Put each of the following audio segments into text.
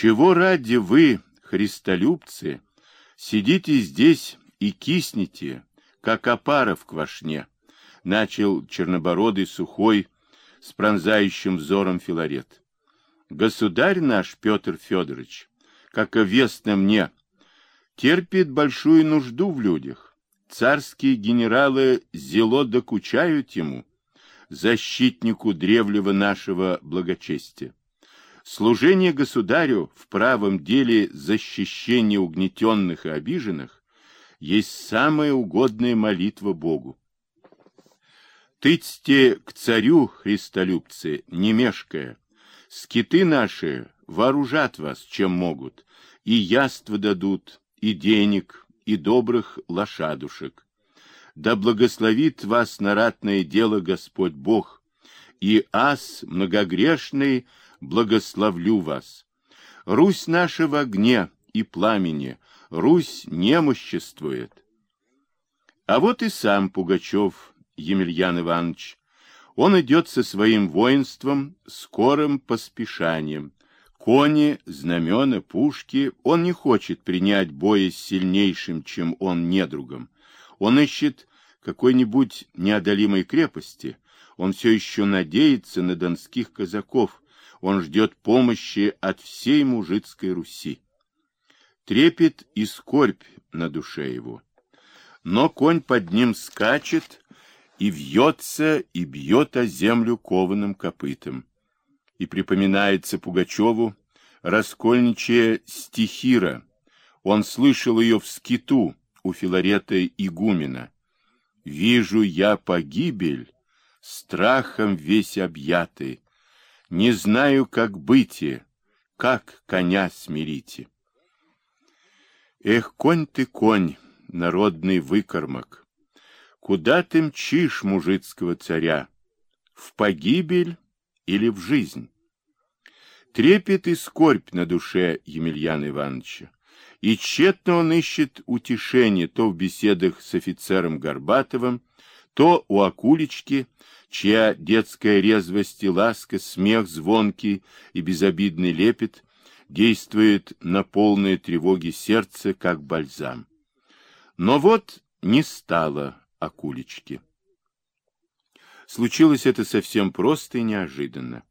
Чего ради вы, христолюбцы, сидите здесь и киснете, как опара в квашне? Начал чернобородый, сухой, с пронзающим взором Филарет. Государь наш Петр Федорович, как известно мне, терпит большую нужду в людях. Царские генералы зело докучают ему, защитнику древнего нашего благочестия. Служение государю в правом деле защищения угнетенных и обиженных есть самая угодная молитва Богу. Тыцьте к царю, христолюбцы, не мешкая. Скиты наши вооружат вас, чем могут, и яства дадут, и денег, и добрых лошадушек. Да благословит вас на ратное дело Господь Бог, и ас многогрешный благословлю вас. Русь наша в огне и пламени, Русь немоществует. А вот и сам Пугачев Емельян Иванович. Он идет со своим воинством, скорым поспешанием. Кони, знамена, пушки. Он не хочет принять боя с сильнейшим, чем он, недругом. Он ищет какой-нибудь неодолимой крепости. Он все еще надеется на донских казаков, он ждет помощи от всей мужицкой Руси. Трепет и скорбь на душе его. Но конь под ним скачет и вьется, и бьет о землю кованым копытом. И припоминается Пугачеву раскольничая стихира. Он слышал ее в скиту у Филарета Игумена. «Вижу я погибель, страхом весь объятый, не знаю, как быти, как коня смирите. Эх, конь ты, конь, народный выкормок, Куда ты мчишь мужицкого царя? В погибель или в жизнь? Трепет и скорбь на душе Емельяна Ивановича. И тщетно он ищет утешение то в беседах с офицером Горбатовым, то у Акулечки, чья детская резвость и ласка, смех звонкий и безобидный лепет действует на полные тревоги сердце, как бальзам. Но вот не стало Акулечки. Случилось это совсем просто и неожиданно.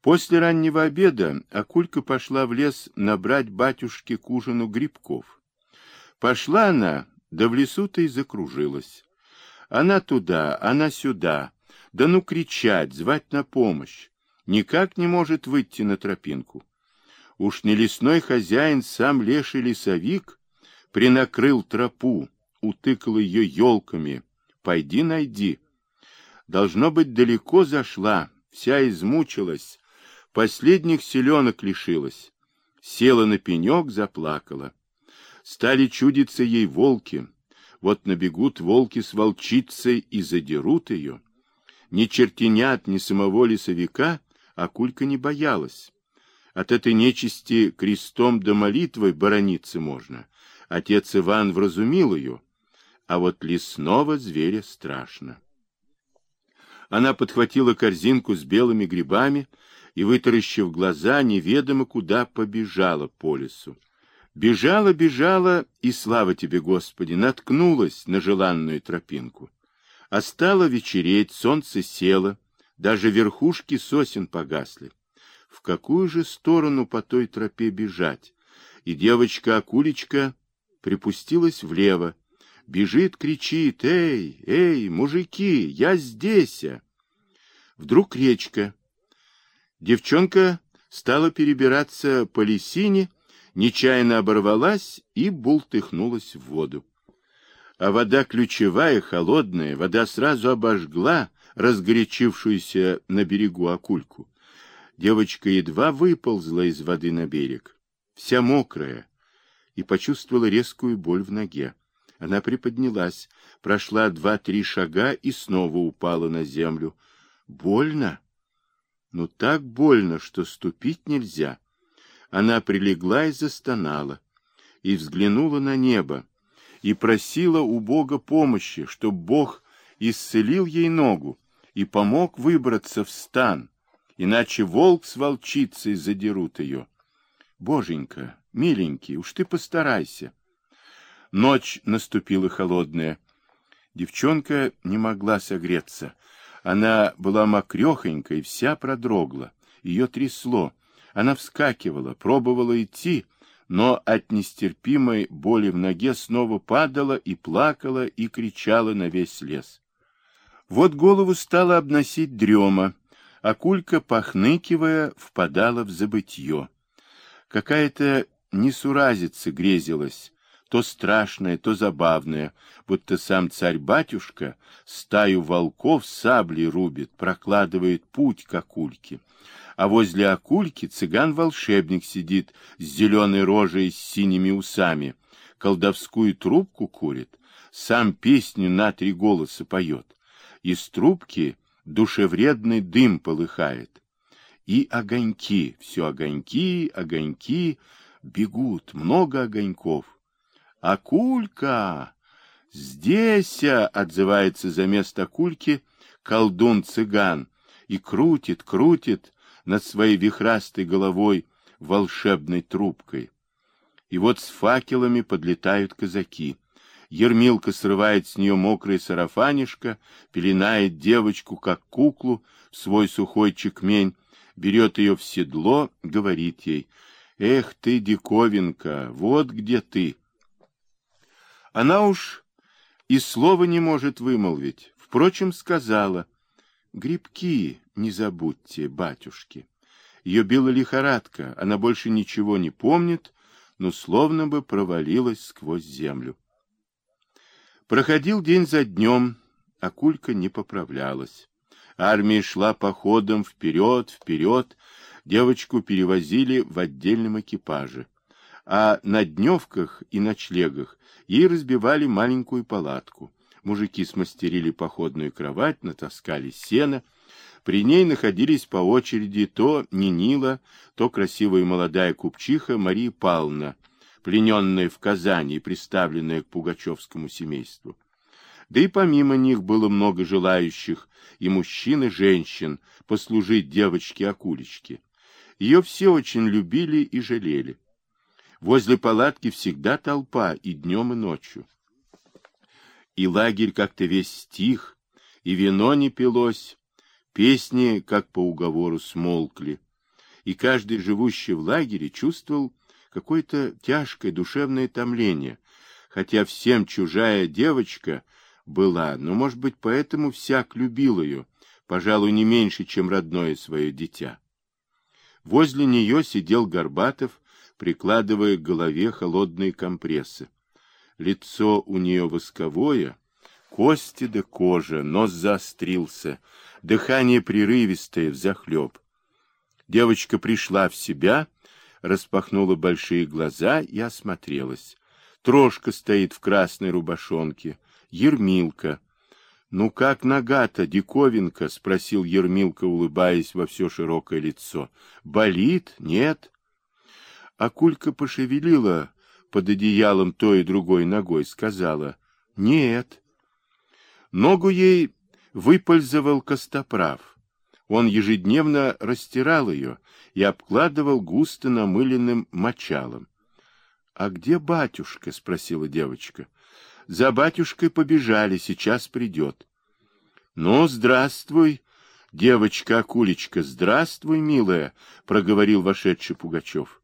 После раннего обеда Акулька пошла в лес набрать батюшке к ужину грибков. Пошла она, да в лесу-то и закружилась. Она туда, она сюда, да ну кричать, звать на помощь. Никак не может выйти на тропинку. Уж не лесной хозяин, сам леший лесовик, принакрыл тропу, утыкал ее елками. Пойди найди. Должно быть, далеко зашла, вся измучилась, последних селенок лишилась. Села на пенек, заплакала. Стали чудиться ей волки. Вот набегут волки с волчицей и задерут ее. Ни чертенят, ни самого лесовика Акулька не боялась. От этой нечисти крестом да молитвой борониться можно. Отец Иван вразумил ее, а вот лесного зверя страшно. Она подхватила корзинку с белыми грибами и, вытаращив глаза, неведомо куда побежала по лесу. Бежала, бежала, и, слава тебе, Господи, наткнулась на желанную тропинку. А стало вечереть, солнце село, даже верхушки сосен погасли. В какую же сторону по той тропе бежать? И девочка-акулечка припустилась влево. Бежит, кричит, «Эй, эй, мужики, я здесь!» Вдруг речка. Девчонка стала перебираться по лесине, нечаянно оборвалась и бултыхнулась в воду а вода ключевая, холодная, вода сразу обожгла разгорячившуюся на берегу акульку. Девочка едва выползла из воды на берег, вся мокрая, и почувствовала резкую боль в ноге. Она приподнялась, прошла два-три шага и снова упала на землю. Больно? Ну так больно, что ступить нельзя. Она прилегла и застонала, и взглянула на небо и просила у Бога помощи, чтобы Бог исцелил ей ногу и помог выбраться в стан, иначе волк с волчицей задерут ее. Боженька, миленький, уж ты постарайся. Ночь наступила холодная. Девчонка не могла согреться. Она была мокрехонькая и вся продрогла. Ее трясло. Она вскакивала, пробовала идти, но от нестерпимой боли в ноге снова падала и плакала и кричала на весь лес. Вот голову стала обносить дрема, а кулька, похныкивая, впадала в забытье. Какая-то несуразица грезилась, то страшное, то забавное, будто сам царь-батюшка стаю волков саблей рубит, прокладывает путь к акульке. А возле акульки цыган-волшебник сидит с зеленой рожей с синими усами, колдовскую трубку курит, сам песню на три голоса поет. Из трубки душевредный дым полыхает. И огоньки, все огоньки, огоньки, бегут, много огоньков. «Акулька! Здесь!» — отзывается за место акульки колдун-цыган и крутит, крутит над своей вихрастой головой волшебной трубкой. И вот с факелами подлетают казаки. Ермилка срывает с нее мокрое сарафанишко, пеленает девочку, как куклу, в свой сухой чекмень, берет ее в седло, говорит ей, «Эх ты, диковинка, вот где ты!» Она уж и слова не может вымолвить. Впрочем, сказала, «Грибки не забудьте, батюшки». Ее била лихорадка, она больше ничего не помнит, но словно бы провалилась сквозь землю. Проходил день за днем, а кулька не поправлялась. Армия шла походом вперед, вперед, девочку перевозили в отдельном экипаже а на дневках и ночлегах ей разбивали маленькую палатку. Мужики смастерили походную кровать, натаскали сено. При ней находились по очереди то Нинила, то красивая молодая купчиха Мария Павловна, плененная в Казани и приставленная к пугачевскому семейству. Да и помимо них было много желающих, и мужчин, и женщин, послужить девочке-акулечке. Ее все очень любили и жалели. Возле палатки всегда толпа и днем, и ночью. И лагерь как-то весь стих, и вино не пилось, песни, как по уговору, смолкли. И каждый, живущий в лагере, чувствовал какое-то тяжкое душевное томление, хотя всем чужая девочка была, но, может быть, поэтому всяк любил ее, пожалуй, не меньше, чем родное свое дитя. Возле нее сидел Горбатов прикладывая к голове холодные компрессы. Лицо у нее восковое, кости да кожа, нос заострился, дыхание прерывистое, взахлеб. Девочка пришла в себя, распахнула большие глаза и осмотрелась. Трошка стоит в красной рубашонке, Ермилка. — Ну как нога-то, диковинка? — спросил Ермилка, улыбаясь во все широкое лицо. — Болит? Нет? А Кулька пошевелила под одеялом той и другой ногой, сказала «Нет». Ногу ей выпользовал Костоправ. Он ежедневно растирал ее и обкладывал густо намыленным мочалом. — А где батюшка? — спросила девочка. — За батюшкой побежали, сейчас придет. — Ну, здравствуй, девочка-акулечка, здравствуй, милая, — проговорил вошедший Пугачев.